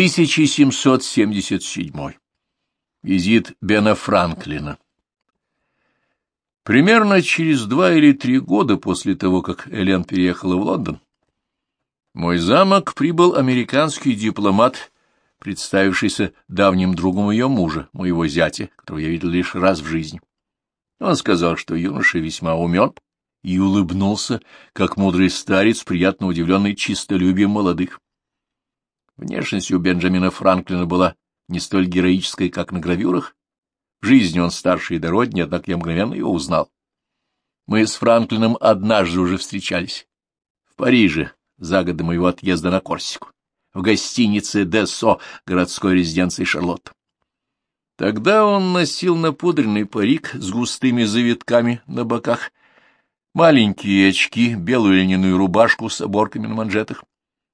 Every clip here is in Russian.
1777. Визит Бена Франклина. Примерно через два или три года после того, как Элен переехала в Лондон, мой замок прибыл американский дипломат, представившийся давним другом ее мужа, моего зятя, которого я видел лишь раз в жизни. Он сказал, что юноша весьма умен, и улыбнулся, как мудрый старец, приятно удивленный чистолюбием молодых. Внешность у Бенджамина Франклина была не столь героической, как на гравюрах. В жизни он старше и дороднее, однако я мгновенно его узнал. Мы с Франклином однажды уже встречались. В Париже, за год до моего отъезда на Корсику, в гостинице «Десо» городской резиденции Шарлотт. Тогда он носил напудренный парик с густыми завитками на боках, маленькие очки, белую льняную рубашку с оборками на манжетах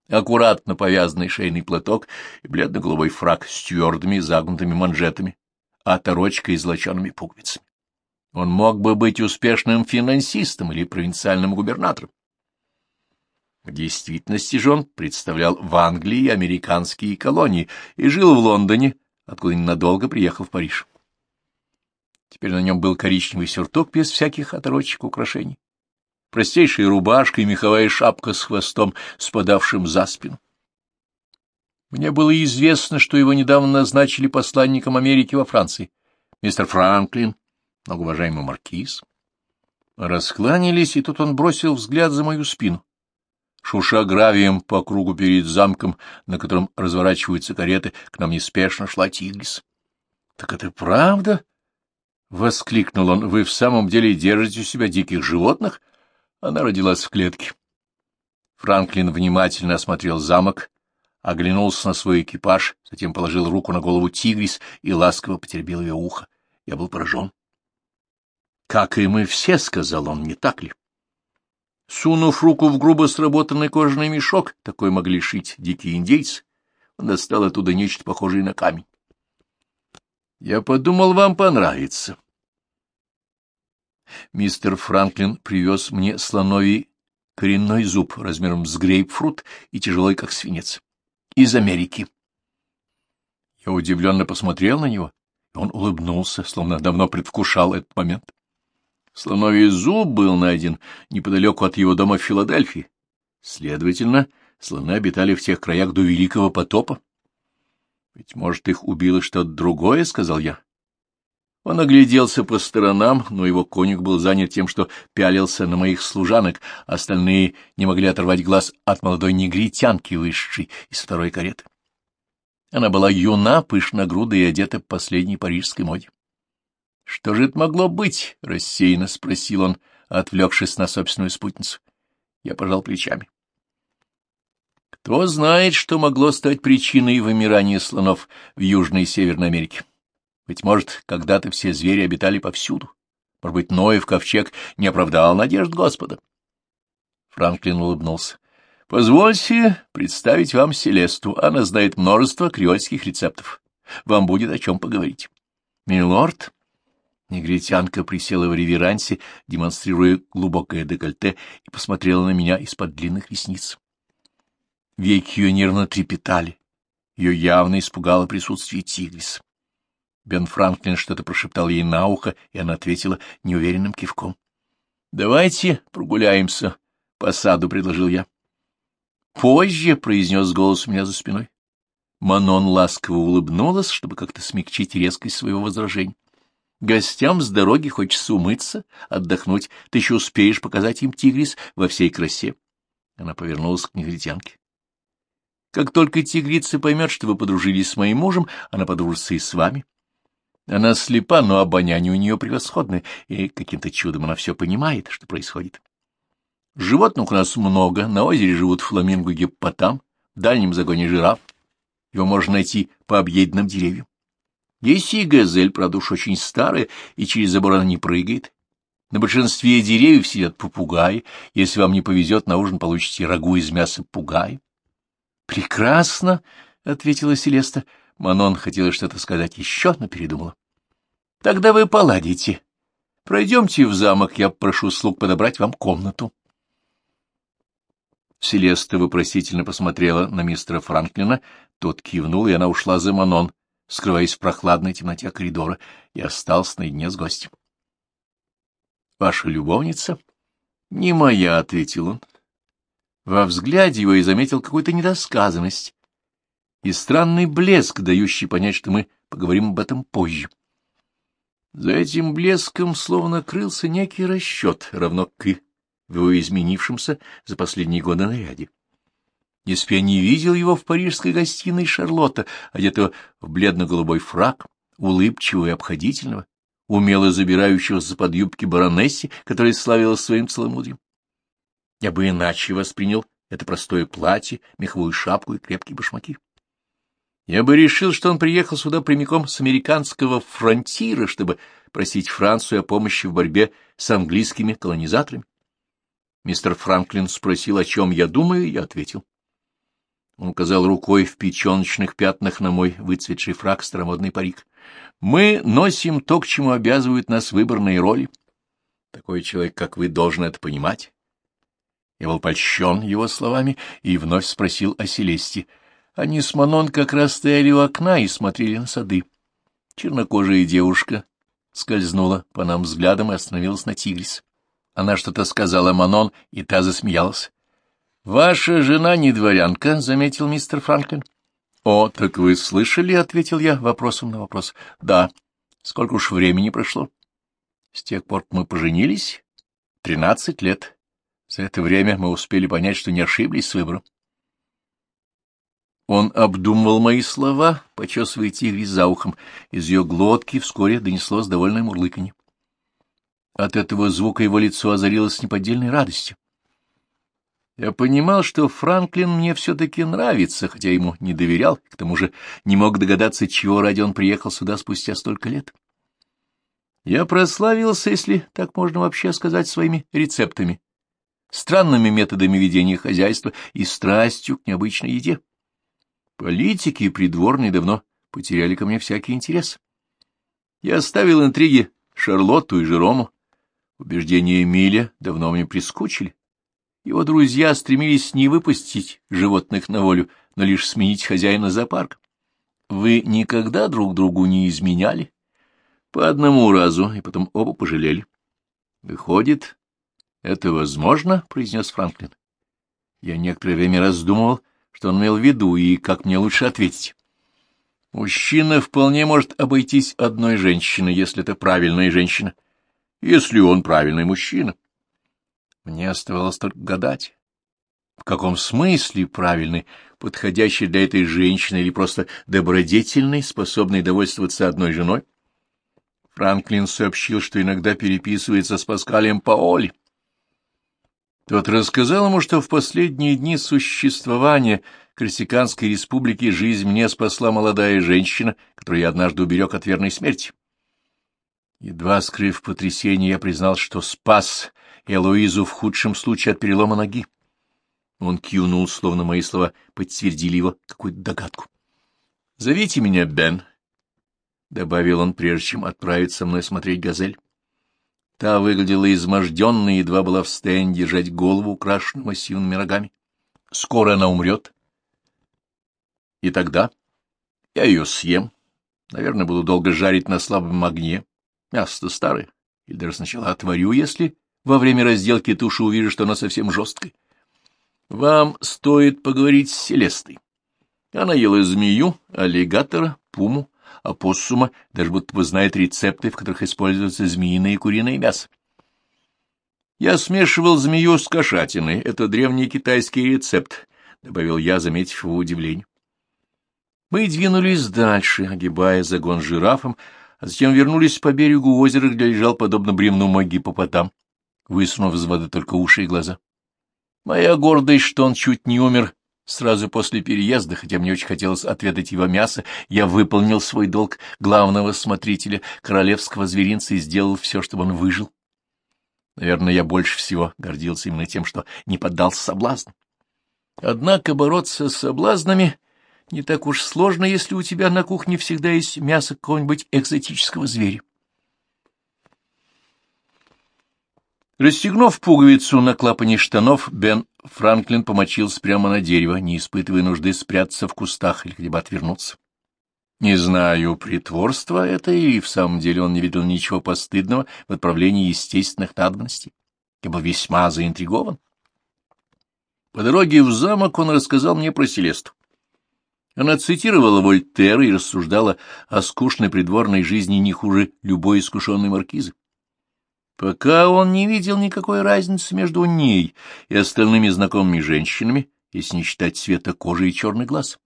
аккуратно повязанный шейный платок и бледно-голубой фраг с твердыми загнутыми манжетами, а торочкой и золочеными пуговицами. Он мог бы быть успешным финансистом или провинциальным губернатором. В действительности же он представлял в Англии американские колонии и жил в Лондоне, откуда ненадолго приехал в Париж. Теперь на нем был коричневый сюртук без всяких оторочек украшений простейшая рубашка и меховая шапка с хвостом, спадавшим за спину. Мне было известно, что его недавно назначили посланником Америки во Франции. Мистер Франклин, многоуважаемый маркиз. Раскланялись, и тут он бросил взгляд за мою спину. Шуша гравием по кругу перед замком, на котором разворачиваются кареты, к нам неспешно шла Тигрис. — Так это правда? — воскликнул он. — Вы в самом деле держите у себя диких животных? — она родилась в клетке. Франклин внимательно осмотрел замок, оглянулся на свой экипаж, затем положил руку на голову Тигрис и ласково потеребил ее ухо. Я был поражен. — Как и мы все, — сказал он, — не так ли? Сунув руку в грубо сработанный кожаный мешок, такой могли шить дикие индейцы, он достал оттуда нечто похожее на камень. — Я подумал, вам понравится. Мистер Франклин привез мне слоновий коренной зуб размером с грейпфрут и тяжелый, как свинец. Из Америки. Я удивленно посмотрел на него, и он улыбнулся, словно давно предвкушал этот момент. Слоновий зуб был найден неподалеку от его дома в Филадельфии. Следовательно, слоны обитали в тех краях до Великого потопа. — Ведь, может, их убило что-то другое, — сказал я. Он огляделся по сторонам, но его конюх был занят тем, что пялился на моих служанок, остальные не могли оторвать глаз от молодой негритянки, вышедшей из второй кареты. Она была юна, пышногруда и одета по последней парижской моде. — Что же это могло быть? — рассеянно спросил он, отвлекшись на собственную спутницу. Я пожал плечами. Кто знает, что могло стать причиной вымирания слонов в Южной и Северной Америке? — быть может, когда-то все звери обитали повсюду. Может быть, Ноев ковчег не оправдал надежд Господа. Франклин улыбнулся. — Позвольте представить вам Селесту. Она знает множество креольских рецептов. Вам будет о чем поговорить. — Милорд? Негритянка присела в реверансе, демонстрируя глубокое декольте, и посмотрела на меня из-под длинных ресниц. Веки ее нервно трепетали. Ее явно испугало присутствие тигриса. Бен Франклин что-то прошептал ей на ухо, и она ответила неуверенным кивком. — Давайте прогуляемся по саду, — предложил я. — Позже, — произнес голос у меня за спиной. Манон ласково улыбнулась, чтобы как-то смягчить резкость своего возражения. Гостям с дороги хочется умыться, отдохнуть. Ты еще успеешь показать им тигрис во всей красе. Она повернулась к негритянке. Как только тигрица поймет, что вы подружились с моим мужем, она подружится и с вами. Она слепа, но обоняние у нее превосходное, и каким-то чудом она все понимает, что происходит. Животных у нас много, на озере живут фламинго гиппотам, в дальнем загоне жираф. Его можно найти по объеденным деревьям. Есть и газель, правда уж очень старая, и через забор она не прыгает. На большинстве деревьев сидят попугаи. Если вам не повезет, на ужин получите рагу из мяса пугая. — Прекрасно, — ответила Селеста. Манон хотела что-то сказать еще, но передумала. — Тогда вы поладите. Пройдемте в замок, я прошу слуг подобрать вам комнату. Селеста вопросительно посмотрела на мистера Франклина, тот кивнул, и она ушла за Манон, скрываясь в прохладной темноте коридора, и остался наедине с гостем. — Ваша любовница? — Не моя, — ответил он. Во взгляде его и заметил какую-то недосказанность и странный блеск, дающий понять, что мы поговорим об этом позже. За этим блеском словно крылся некий расчет, равно к и в его изменившемся за последние годы наряде. Если я не видел его в парижской гостиной Шарлотта, одетого в бледно-голубой фрак, улыбчивого и обходительного, умело забирающего за под юбки баронессе, которая славилась своим целомудрием. Я бы иначе воспринял это простое платье, меховую шапку и крепкие башмаки. Я бы решил, что он приехал сюда прямиком с американского фронтира, чтобы просить Францию о помощи в борьбе с английскими колонизаторами. Мистер Франклин спросил, о чем я думаю, и я ответил. Он указал рукой в печеночных пятнах на мой выцветший фраг старомодный парик. Мы носим то, к чему обязывают нас выборные роли. Такой человек, как вы, должен это понимать. Я был польщен его словами и вновь спросил о Селесте. Они с Манон как раз стояли у окна и смотрели на сады. Чернокожая девушка скользнула по нам взглядом и остановилась на тигрис. Она что-то сказала Манон, и та засмеялась. «Ваша жена не дворянка», — заметил мистер Франклин. «О, так вы слышали?» — ответил я вопросом на вопрос. «Да. Сколько уж времени прошло?» «С тех пор мы поженились?» «Тринадцать лет. За это время мы успели понять, что не ошиблись с выбором». Он обдумывал мои слова, почесывая тигри за ухом. Из ее глотки вскоре донеслось довольное мурлыканье. От этого звука его лицо озарилось неподдельной радостью. Я понимал, что Франклин мне все-таки нравится, хотя ему не доверял, к тому же не мог догадаться, чего ради он приехал сюда спустя столько лет. Я прославился, если так можно вообще сказать, своими рецептами, странными методами ведения хозяйства и страстью к необычной еде. Политики и придворные давно потеряли ко мне всякий интерес. Я оставил интриги Шарлотту и Жерому. Убеждения Эмиля давно мне прискучили. Его друзья стремились не выпустить животных на волю, но лишь сменить хозяина зоопарка. Вы никогда друг другу не изменяли? По одному разу, и потом оба пожалели. Выходит, это возможно, — произнес Франклин. Я некоторое время раздумывал, что он имел в виду и как мне лучше ответить. Мужчина вполне может обойтись одной женщиной, если это правильная женщина, если он правильный мужчина. Мне оставалось только гадать, в каком смысле правильный, подходящий для этой женщины или просто добродетельный, способный довольствоваться одной женой. Франклин сообщил, что иногда переписывается с Паскалем Паоли. Тот рассказал ему, что в последние дни существования Корсиканской республики жизнь мне спасла молодая женщина, которую я однажды уберег от верной смерти. Едва скрыв потрясение, я признал, что спас Элоизу в худшем случае от перелома ноги. Он кивнул, словно мои слова подтвердили его какую-то догадку. — Зовите меня Бен, — добавил он, прежде чем отправиться со мной смотреть «Газель». Та выглядела изможденной, едва была в состоянии держать голову, украшенную массивными рогами. Скоро она умрет. И тогда я ее съем. Наверное, буду долго жарить на слабом огне. Мясо старое. Или даже сначала отварю, если во время разделки туши увижу, что она совсем жесткая. Вам стоит поговорить с Селестой. Она ела змею, аллигатора, пуму, опоссума, даже будто бы знает рецепты, в которых используется змеиное и куриное мясо. Я смешивал змею с кошатиной. Это древний китайский рецепт, — добавил я, заметив его удивление. Мы двинулись дальше, огибая загон жирафом, а затем вернулись по берегу озера, где лежал, подобно бревну, мой гипопотам, высунув из воды только уши и глаза. Моя гордость, что он чуть не умер Сразу после переезда, хотя мне очень хотелось отведать его мясо, я выполнил свой долг главного смотрителя королевского зверинца и сделал все, чтобы он выжил. Наверное, я больше всего гордился именно тем, что не поддался соблазну. Однако бороться с соблазнами не так уж сложно, если у тебя на кухне всегда есть мясо какого-нибудь экзотического зверя. Расстегнув пуговицу на клапане штанов, Бен Франклин помочился прямо на дерево, не испытывая нужды спрятаться в кустах или где-бы отвернуться. Не знаю, притворство это или в самом деле он не видел ничего постыдного в отправлении естественных надобностей. Я был весьма заинтригован. По дороге в замок он рассказал мне про Селесту. Она цитировала Вольтера и рассуждала о скучной придворной жизни не хуже любой искушенной маркизы. Пока он не видел никакой разницы между ней и остальными знакомыми женщинами, если не считать цвета кожи и черный глаз.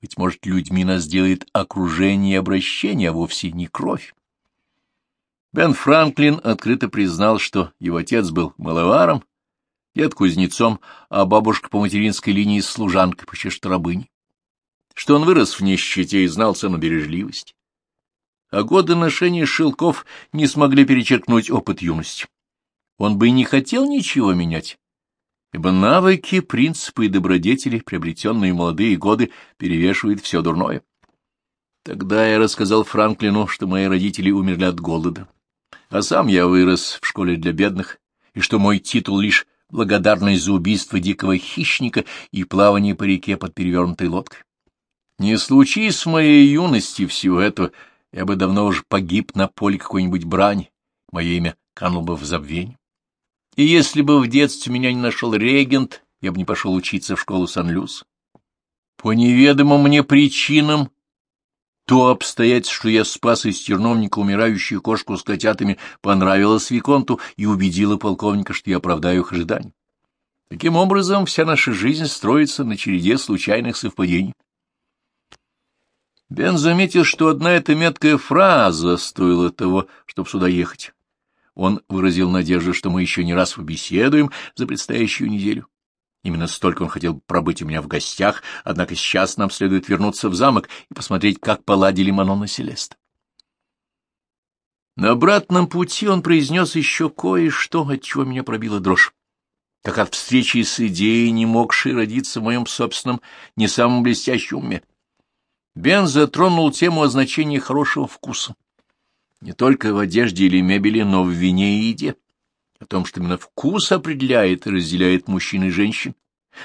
Быть может, людьми нас делает окружение и обращение, а вовсе не кровь. Бен Франклин открыто признал, что его отец был маловаром, дед кузнецом, а бабушка по материнской линии служанкой, почти что рабыней что он вырос в нищете и знал цену бережливости. А годы ношения шелков не смогли перечеркнуть опыт юности. Он бы и не хотел ничего менять, ибо навыки, принципы и добродетели, приобретенные в молодые годы, перевешивают все дурное. Тогда я рассказал Франклину, что мои родители умерли от голода, а сам я вырос в школе для бедных, и что мой титул лишь благодарность за убийство дикого хищника и плавание по реке под перевернутой лодкой. Не случись в моей юности всего этого, я бы давно уже погиб на поле какой-нибудь брани, мое имя кануло бы в забвение. И если бы в детстве меня не нашел регент, я бы не пошел учиться в школу Сан-Люс. По неведомым мне причинам то обстоятельство, что я спас из терновника умирающую кошку с котятами, понравилось Виконту и убедило полковника, что я оправдаю их ожидания. Таким образом, вся наша жизнь строится на череде случайных совпадений. Бен заметил, что одна эта меткая фраза стоила того, чтобы сюда ехать. Он выразил надежду, что мы еще не раз побеседуем за предстоящую неделю. Именно столько он хотел пробыть у меня в гостях, однако сейчас нам следует вернуться в замок и посмотреть, как поладили Манон и Селеста. На обратном пути он произнес еще кое-что, от чего меня пробила дрожь. Так от встречи с идеей, не могшей родиться в моем собственном, не самом блестящем уме. Бен затронул тему о значении хорошего вкуса. Не только в одежде или мебели, но в вине и еде. О том, что именно вкус определяет и разделяет мужчин и женщин,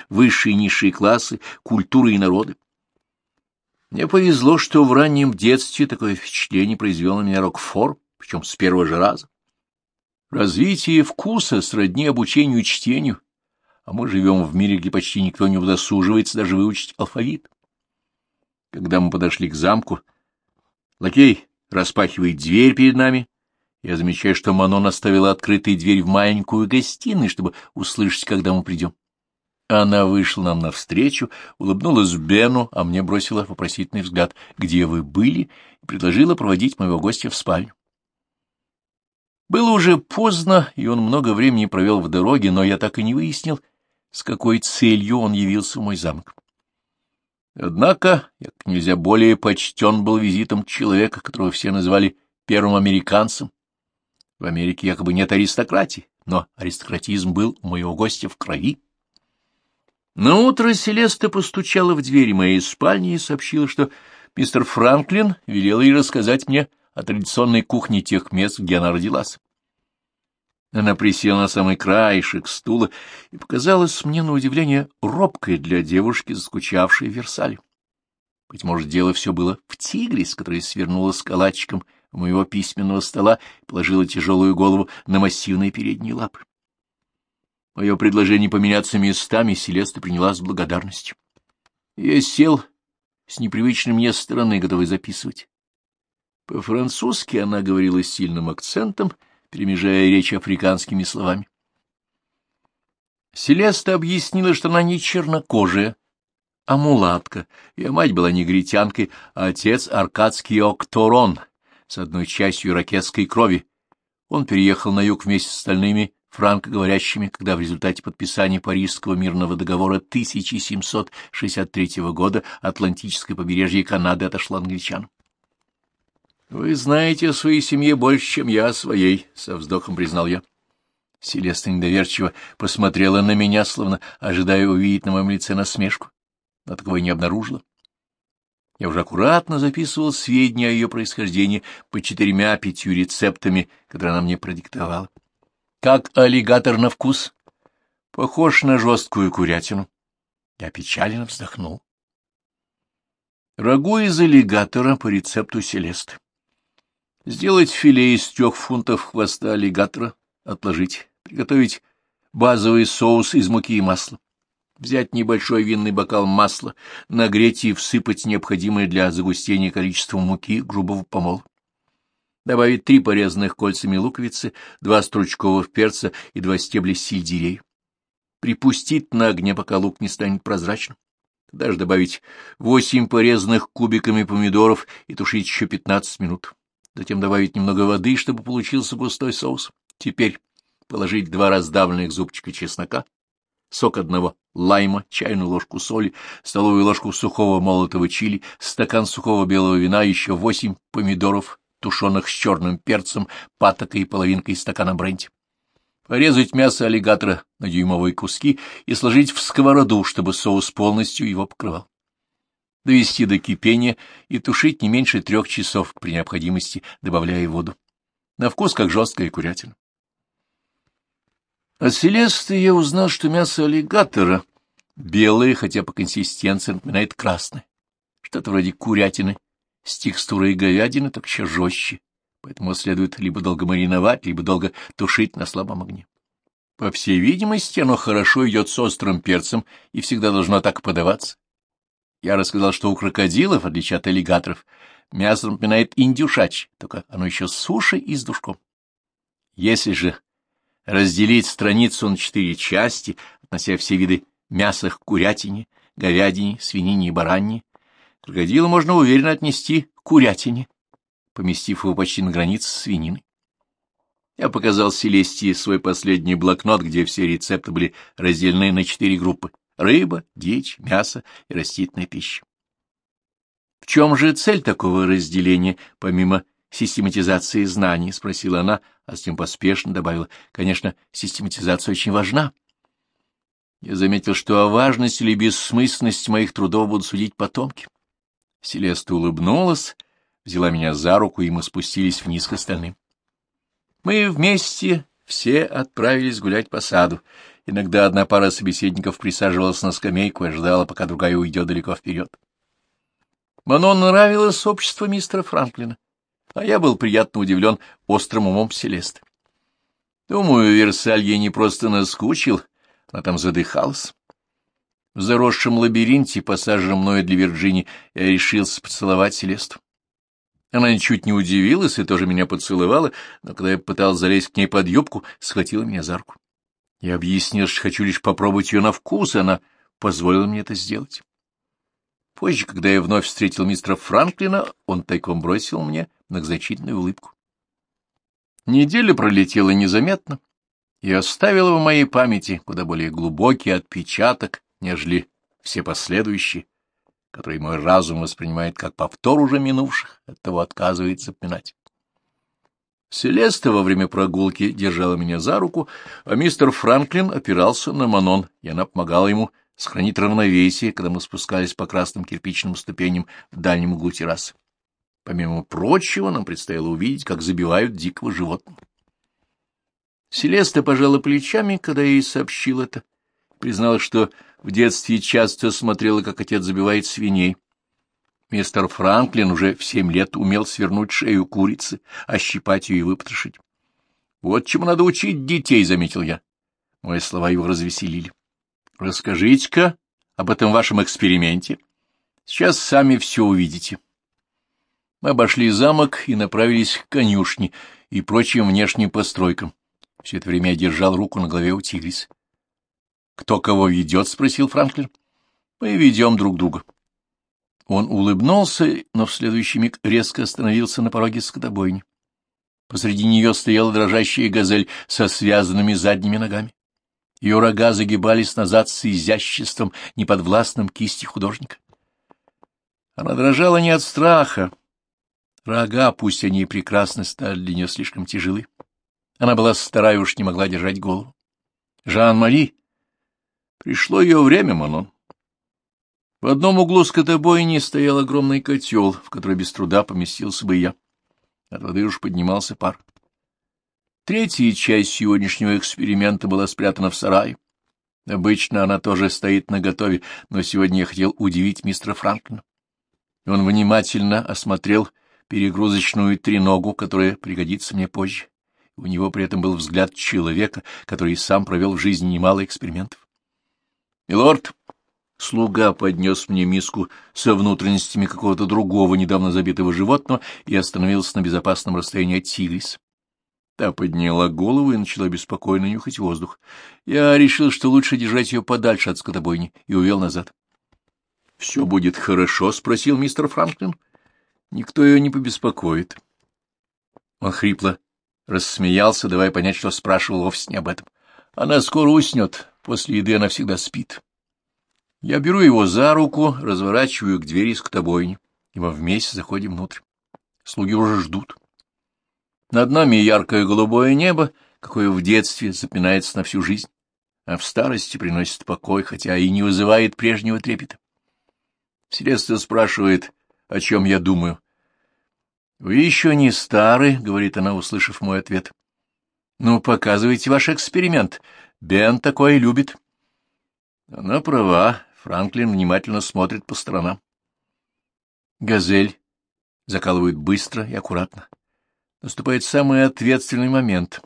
высшие и низшие классы, культуры и народы. Мне повезло, что в раннем детстве такое впечатление произвел на меня Рокфор, причем с первого же раза. Развитие вкуса сродни обучению чтению, а мы живем в мире, где почти никто не удосуживается даже выучить алфавит. Когда мы подошли к замку, лакей распахивает дверь перед нами. Я замечаю, что Манон оставила открытой дверь в маленькую гостиную, чтобы услышать, когда мы придем. Она вышла нам навстречу, улыбнулась Бену, а мне бросила вопросительный взгляд, где вы были, и предложила проводить моего гостя в спальню. Было уже поздно, и он много времени провел в дороге, но я так и не выяснил, с какой целью он явился в мой замок. Однако как нельзя более почтен был визитом человека, которого все называли первым американцем. В Америке якобы нет аристократии, но аристократизм был у моего гостя в крови. На утро Селеста постучала в дверь моей спальни и сообщила, что мистер Франклин велел ей рассказать мне о традиционной кухне тех мест, где она родилась. Она присела на самый краешек стула и показалась мне, на удивление, робкой для девушки, заскучавшей в Версале. Быть может, дело все было в тигре, с которой свернула с калачиком моего письменного стола и положила тяжелую голову на массивные передние лапы. Мое предложение поменяться местами Селеста приняла с благодарностью. Я сел с непривычной мне стороны, готовый записывать. По-французски она говорила с сильным акцентом — перемежая речь африканскими словами. Селеста объяснила, что она не чернокожая, а мулатка. Ее мать была негритянкой, а отец — аркадский окторон с одной частью иракетской крови. Он переехал на юг вместе с остальными франкоговорящими, когда в результате подписания Парижского мирного договора 1763 года Атлантическое побережье Канады отошло англичанам. — Вы знаете о своей семье больше, чем я о своей, — со вздохом признал я. Селеста недоверчиво посмотрела на меня, словно ожидая увидеть на моем лице насмешку, но такого не обнаружила. Я уже аккуратно записывал сведения о ее происхождении по четырьмя-пятью рецептами, которые она мне продиктовала. — Как аллигатор на вкус? Похож на жесткую курятину. Я печально вздохнул. Рагу из аллигатора по рецепту Селест. Сделать филе из трех фунтов хвоста аллигатора, отложить, приготовить базовый соус из муки и масла, взять небольшой винный бокал масла, нагреть и всыпать необходимое для загустения количество муки грубого помола. Добавить три порезанных кольцами луковицы, два стручковых перца и два стебля сельдерея. Припустить на огне, пока лук не станет прозрачным. Даже добавить восемь порезанных кубиками помидоров и тушить еще пятнадцать минут. Затем добавить немного воды, чтобы получился густой соус. Теперь положить два раздавленных зубчика чеснока, сок одного лайма, чайную ложку соли, столовую ложку сухого молотого чили, стакан сухого белого вина, еще восемь помидоров, тушеных с черным перцем, патокой и половинкой стакана бренди. Порезать мясо аллигатора на дюймовые куски и сложить в сковороду, чтобы соус полностью его покрывал. Довести до кипения и тушить не меньше трех часов, при необходимости добавляя воду. На вкус как жесткая курятина. От Селесты я узнал, что мясо аллигатора белое, хотя по консистенции напоминает красное. Что-то вроде курятины с текстурой говядины, так еще жестче, поэтому следует либо долго мариновать, либо долго тушить на слабом огне. По всей видимости, оно хорошо идет с острым перцем и всегда должно так подаваться. Я рассказал, что у крокодилов, в отличие от аллигаторов, мясо напоминает индюшач, только оно еще суше и с душком. Если же разделить страницу на четыре части, относя все виды мяса к курятине, говядине, свинине и баранье, крокодила можно уверенно отнести к курятине, поместив его почти на границе с свининой. Я показал Селестии свой последний блокнот, где все рецепты были разделены на четыре группы — рыба, дичь, мясо и растительная пища. В чем же цель такого разделения, помимо систематизации знаний? — спросила она, а затем поспешно добавила. — Конечно, систематизация очень важна. Я заметил, что о важности или бессмысленности моих трудов будут судить потомки. Селеста улыбнулась, взяла меня за руку, и мы спустились вниз к остальным. Мы вместе все отправились гулять по саду. Иногда одна пара собеседников присаживалась на скамейку и ждала, пока другая уйдет далеко вперед. Манон нравилось общество мистера Франклина а я был приятно удивлен острым умом Селесты. Думаю, Версаль ей не просто наскучил, она там задыхалась. В заросшем лабиринте, посаженном мною для Вирджини, я решился поцеловать Селесту. Она ничуть не удивилась и тоже меня поцеловала, но когда я пытался залезть к ней под юбку, схватила меня за руку. Я объяснил, что хочу лишь попробовать ее на вкус, и она позволила мне это сделать. Позже, когда я вновь встретил мистера Франклина, он тайком бросил мне многозначительную улыбку. Неделя пролетела незаметно и оставила в моей памяти куда более глубокий отпечаток, нежели все последующие, которые мой разум воспринимает как повтор уже минувших, оттого отказывается поминать. Селеста во время прогулки держала меня за руку, а мистер Франклин опирался на Манон, и она помогала ему сохранить равновесие, когда мы спускались по красным кирпичным ступеням в дальнем углу террасы. Помимо прочего, нам предстояло увидеть, как забивают дикого животного. Селеста пожала плечами, когда я ей сообщил это. Призналась, что в детстве часто смотрела, как отец забивает свиней. Мистер Франклин уже в семь лет умел свернуть шею курицы, ощипать ее и выпотрошить. — Вот чему надо учить детей, — заметил я. Мои слова его развеселили. — Расскажите-ка об этом вашем эксперименте. Сейчас сами все увидите. Мы обошли замок и направились к конюшне и прочим внешним постройкам. Все это время я держал руку на голове у Тигрис. — Кто кого ведет? — спросил Франклин. — Мы ведем друг друга. Он улыбнулся, но в следующий миг резко остановился на пороге скотобойни. Посреди нее стояла дрожащая газель со связанными задними ногами. Ее рога загибались назад с изяществом, неподвластным кисти художника. Она дрожала не от страха. Рога, пусть они и прекрасны, стали для нее слишком тяжелы. Она была старая, уж не могла держать голову. Жан-Мари. Пришло ее время, Манон. В одном углу скотобойни стоял огромный котел, в который без труда поместился бы я. От воды уж поднимался пар. Третья часть сегодняшнего эксперимента была спрятана в сарае. Обычно она тоже стоит наготове, но сегодня я хотел удивить мистера Франклина. Он внимательно осмотрел перегрузочную треногу, которая пригодится мне позже. У него при этом был взгляд человека, который сам провел в жизни немало экспериментов. — Милорд, слуга поднес мне миску со внутренностями какого-то другого недавно забитого животного и остановился на безопасном расстоянии от тигрис. Та подняла голову и начала беспокойно нюхать воздух. Я решил, что лучше держать ее подальше от скотобойни, и увел назад. — Все будет хорошо? — спросил мистер Франклин. — Никто ее не побеспокоит. Он хрипло рассмеялся, давая понять, что спрашивал вовсе не об этом. Она скоро уснет, после еды она всегда спит. Я беру его за руку, разворачиваю к двери скотобойни, и мы вместе заходим внутрь. Слуги уже ждут. Над нами яркое голубое небо, какое в детстве запинается на всю жизнь, а в старости приносит покой, хотя и не вызывает прежнего трепета. Селеста спрашивает, о чем я думаю. — Вы еще не стары, — говорит она, услышав мой ответ. — Ну, показывайте ваш эксперимент. Бен такое любит. Она права. Франклин внимательно смотрит по сторонам. Газель закалывают быстро и аккуратно. Наступает самый ответственный момент.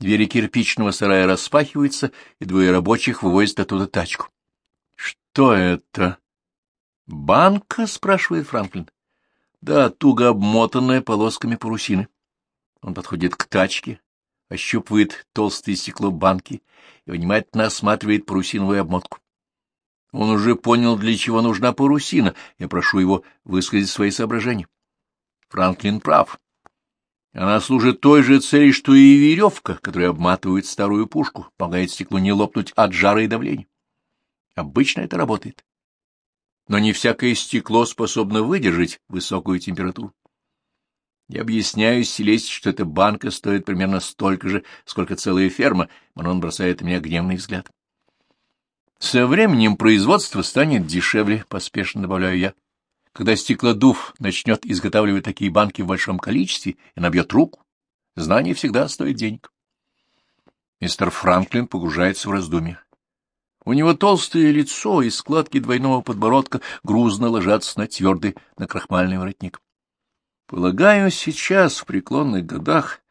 Двери кирпичного сарая распахиваются, и двое рабочих вывозят оттуда тачку. — Что это? — Банка? — спрашивает Франклин. — Да, туго обмотанная полосками парусины. Он подходит к тачке, ощупывает толстое стекло банки и внимательно осматривает парусиновую обмотку. Он уже понял, для чего нужна парусина. Я прошу его высказать свои соображения. Франклин прав. Она служит той же цели, что и веревка, которая обматывает старую пушку, помогает стеклу не лопнуть от жара и давления. Обычно это работает. Но не всякое стекло способно выдержать высокую температуру. Я объясняю Селесте, что эта банка стоит примерно столько же, сколько целая ферма, Манон бросает на меня гневный взгляд. Со временем производство станет дешевле, поспешно добавляю я. Когда стеклодув начнет изготавливать такие банки в большом количестве и набьет руку, знание всегда стоит денег. Мистер Франклин погружается в раздумья. У него толстое лицо и складки двойного подбородка грузно ложатся на твердый накрахмальный воротник. Полагаю, сейчас, в преклонных годах,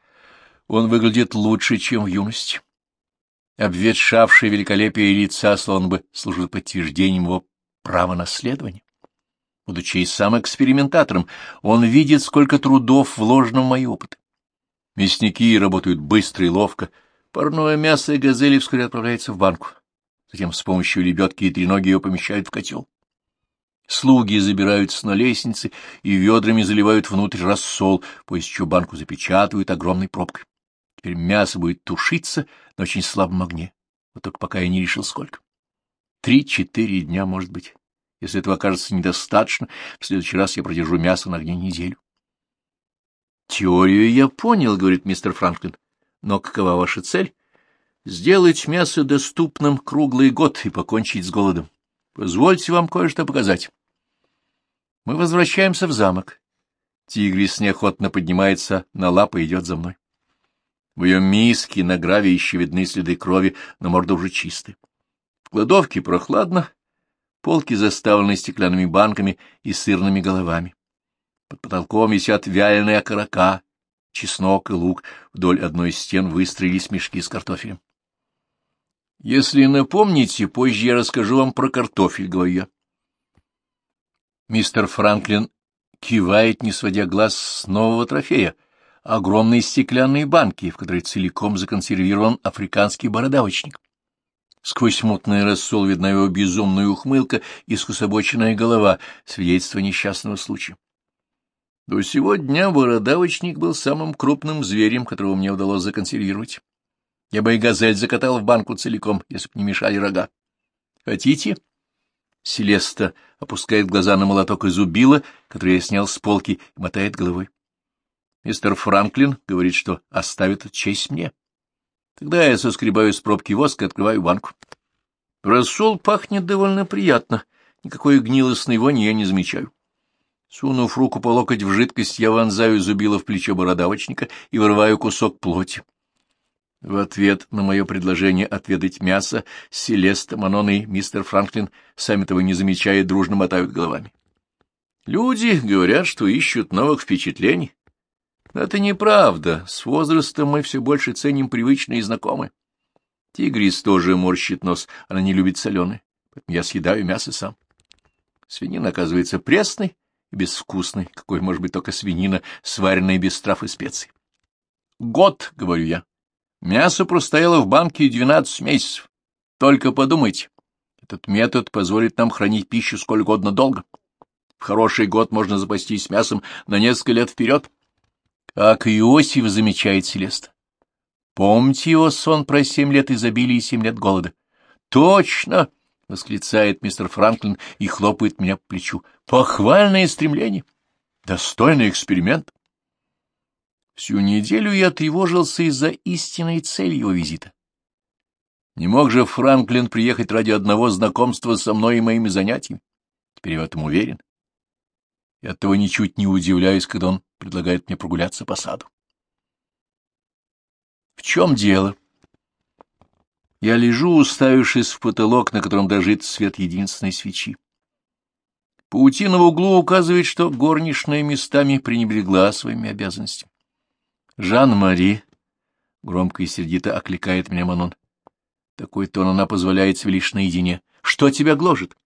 он выглядит лучше, чем в юности. Обветшавшее великолепие лица словно бы служит подтверждением его права наследования. Будучи и сам экспериментатором, он видит, сколько трудов вложено в мои опыты. Мясники работают быстро и ловко. Парное мясо и газели вскоре отправляется в банку. Затем с помощью лебедки и треноги ее помещают в котел. Слуги забираются на лестнице и ведрами заливают внутрь рассол, после чего банку запечатывают огромной пробкой. Теперь мясо будет тушиться на очень слабом огне. Вот только пока я не решил, сколько. Три-четыре дня, может быть. Если этого окажется недостаточно, в следующий раз я продержу мясо на огне неделю. — Теорию я понял, — говорит мистер Франклин. — Но какова ваша цель? — Сделать мясо доступным круглый год и покончить с голодом. Позвольте вам кое-что показать. Мы возвращаемся в замок. Тигрис неохотно поднимается на лапы и идет за мной. В ее миске на граве еще видны следы крови, но морда уже чистая. В кладовке прохладно, Полки заставлены стеклянными банками и сырными головами. Под потолком висят вяленые окорока, чеснок и лук. Вдоль одной из стен выстроились мешки с картофелем. Если напомните, позже я расскажу вам про картофель, говорю я. Мистер Франклин кивает, не сводя глаз с нового трофея, огромные стеклянные банки, в которой целиком законсервирован африканский бородавочник. Сквозь мутный рассол видна его безумная ухмылка и скособоченная голова, свидетельство несчастного случая. До сего дня бородавочник был самым крупным зверем, которого мне удалось законсервировать. Я бы и газель закатал в банку целиком, если бы не мешали рога. Хотите? Селеста опускает глаза на молоток из убила, который я снял с полки, и мотает головой. Мистер Франклин говорит, что оставит честь мне. Тогда я соскребаю с пробки воск и открываю банку. Рассол пахнет довольно приятно, никакой гнилостной вони я не замечаю. Сунув руку по локоть в жидкость, я вонзаю зубило в плечо бородавочника и вырываю кусок плоти. В ответ на мое предложение отведать мясо, Селеста, Манон и мистер Франклин, сами того не замечая, дружно мотают головами. Люди говорят, что ищут новых впечатлений. Это неправда. С возрастом мы все больше ценим привычные и знакомые. Тигрис тоже морщит нос, она не любит соленые, поэтому я съедаю мясо сам. Свинина оказывается пресной и безвкусной, какой может быть только свинина, сваренная без трав и специй. Год, говорю я. Мясо простояло в банке двенадцать месяцев. Только подумайте, этот метод позволит нам хранить пищу сколь угодно долго. В хороший год можно запастись мясом на несколько лет вперед. Как Иосиф замечает Селеста. Помните его сон про семь лет изобилия и семь лет голода? Точно! — восклицает мистер Франклин и хлопает меня по плечу. Похвальное стремление! Достойный эксперимент! Всю неделю я тревожился из-за истинной цели его визита. Не мог же Франклин приехать ради одного знакомства со мной и моими занятиями. Теперь я в этом уверен. И оттого ничуть не удивляюсь, когда он предлагает мне прогуляться по саду. В чем дело? Я лежу, уставившись в потолок, на котором дрожит свет единственной свечи. Паутина в углу указывает, что горничная местами пренебрегла своими обязанностями. Жан-Мари, — громко и сердито окликает меня Манон. Такой тон она позволяет себе лишь наедине. Что тебя гложет?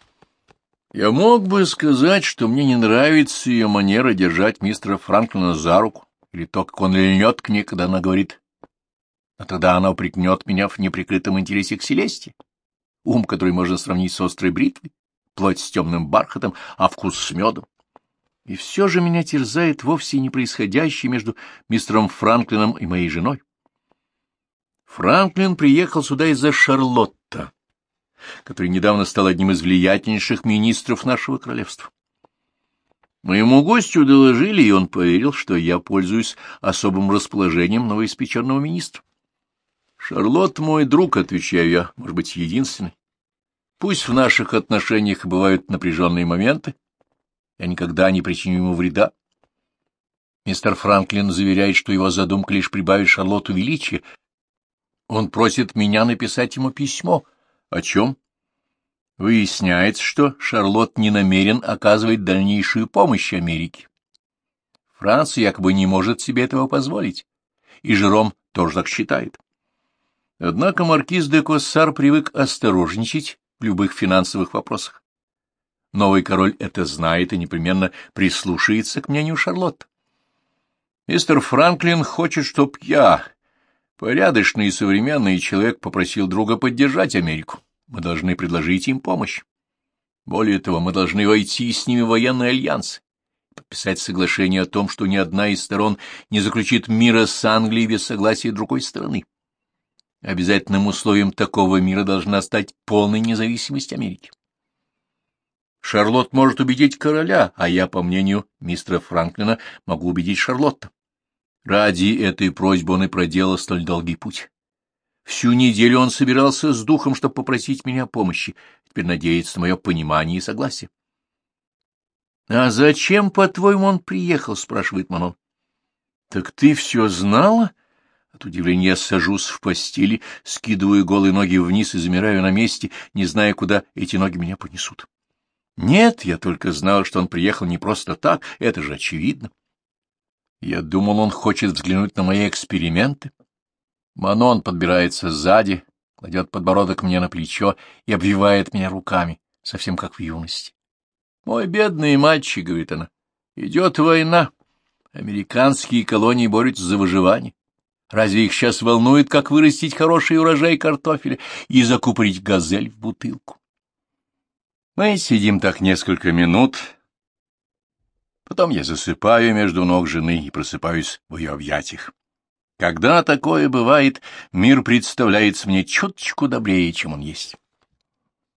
Я мог бы сказать, что мне не нравится ее манера держать мистера Франклина за руку, или то, как он льнет к ней, когда она говорит. Но тогда она упрекнет меня в неприкрытом интересе к Селесте. Ум, который можно сравнить с острой бритвой, плоть с темным бархатом, а вкус с медом. И все же меня терзает вовсе не происходящее между мистером Франклином и моей женой. Франклин приехал сюда из-за Шарлотта, который недавно стал одним из влиятельнейших министров нашего королевства. Моему гостю доложили, и он поверил, что я пользуюсь особым расположением новоиспеченного министра. Шарлотт мой друг, отвечаю я, может быть, единственный. Пусть в наших отношениях бывают напряженные моменты, я никогда не причиню ему вреда. Мистер Франклин заверяет, что его задумка лишь прибавит Шарлотту величия. Он просит меня написать ему письмо. О чем? Выясняется, что Шарлотт не намерен оказывать дальнейшую помощь Америке. Франция якобы не может себе этого позволить, и Жером тоже так считает. Однако маркиз де Коссар привык осторожничать в любых финансовых вопросах. Новый король это знает и непременно прислушается к мнению Шарлотт. Мистер Франклин хочет, чтоб я, порядочный и современный человек, попросил друга поддержать Америку. Мы должны предложить им помощь. Более того, мы должны войти с ними в военный альянс, подписать соглашение о том, что ни одна из сторон не заключит мира с Англией без согласия другой стороны. Обязательным условием такого мира должна стать полная независимость Америки. Шарлотт может убедить короля, а я, по мнению мистера Франклина, могу убедить Шарлотта. Ради этой просьбы он и проделал столь долгий путь. Всю неделю он собирался с духом, чтобы попросить меня помощи, теперь надеется на мое понимание и согласие. — А зачем, по-твоему, он приехал? — спрашивает Манон. — Так ты все знала? От удивления я сажусь в постели, скидываю голые ноги вниз и замираю на месте, не зная, куда эти ноги меня понесут. Нет, я только знал, что он приехал не просто так, это же очевидно. Я думал, он хочет взглянуть на мои эксперименты. Манон подбирается сзади, кладет подбородок мне на плечо и обвивает меня руками, совсем как в юности. «Мой бедный мальчик», — говорит она, — «идет война. Американские колонии борются за выживание. Разве их сейчас волнует, как вырастить хороший урожай картофеля и закупорить газель в бутылку?» Мы сидим так несколько минут. Потом я засыпаю между ног жены и просыпаюсь в ее объятиях. Когда такое бывает, мир представляется мне чуточку добрее, чем он есть.